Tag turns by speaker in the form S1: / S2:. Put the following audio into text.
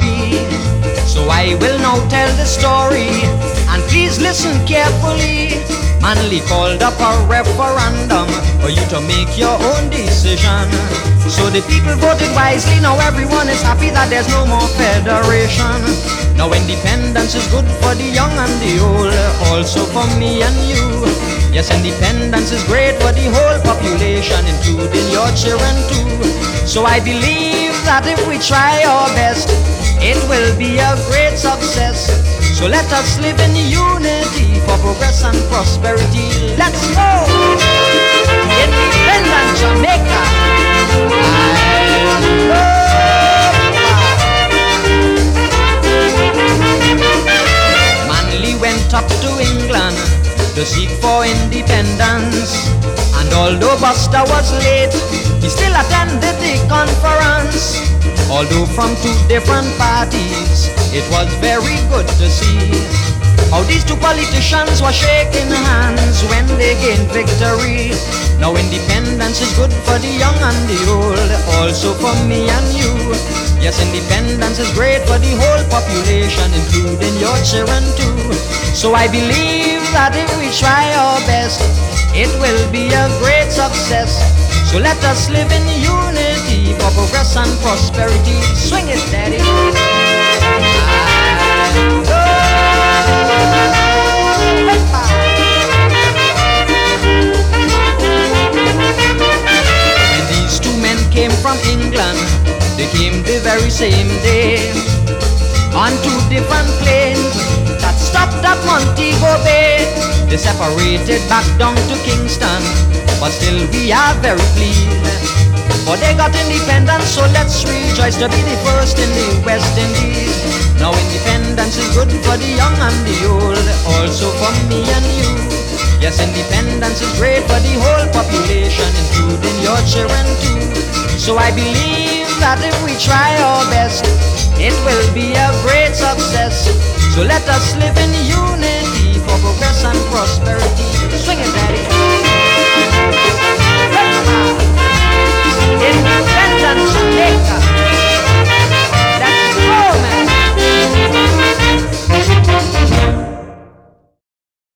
S1: be. So I will now tell the story, and please listen carefully. Manley called up a referendum for you to make your own decision. So the people voted wisely, now everyone is happy that there's no more federation. Now independence is good for the young and the old, also for me and you. Yes, independence is great for the whole population, including your children too. So I believe that if we try our best, it will be a great success. So let us live in unity for progress and prosperity. Let's go! Independent Jamaica. Manley went up to England to seek for independence. And although Buster was late, he still attended the conference. Although from two different parties, it was very good to see how these two politicians were shaking hands when they gained victory. Now independence is good for the young and the old, also for me and you. Yes, independence is great for the whole population, including your children too. So I believe that if we try our best, it will be a great success. So let us live in unity for progress and prosperity. Swing it, daddy. When these two men came from England, they came the very same day on two different planes that stopped at Montego Bay. They separated back down to Kingston, but still we are very pleased. For they got independence, so let's rejoice to be the first in the West Indies. Now independence is good for the young and the old, also for me and you. Yes, independence is great for the whole population, including your children too. So I believe that if we try our best, it will be a great success. So let us live in unity for progress and prosperity.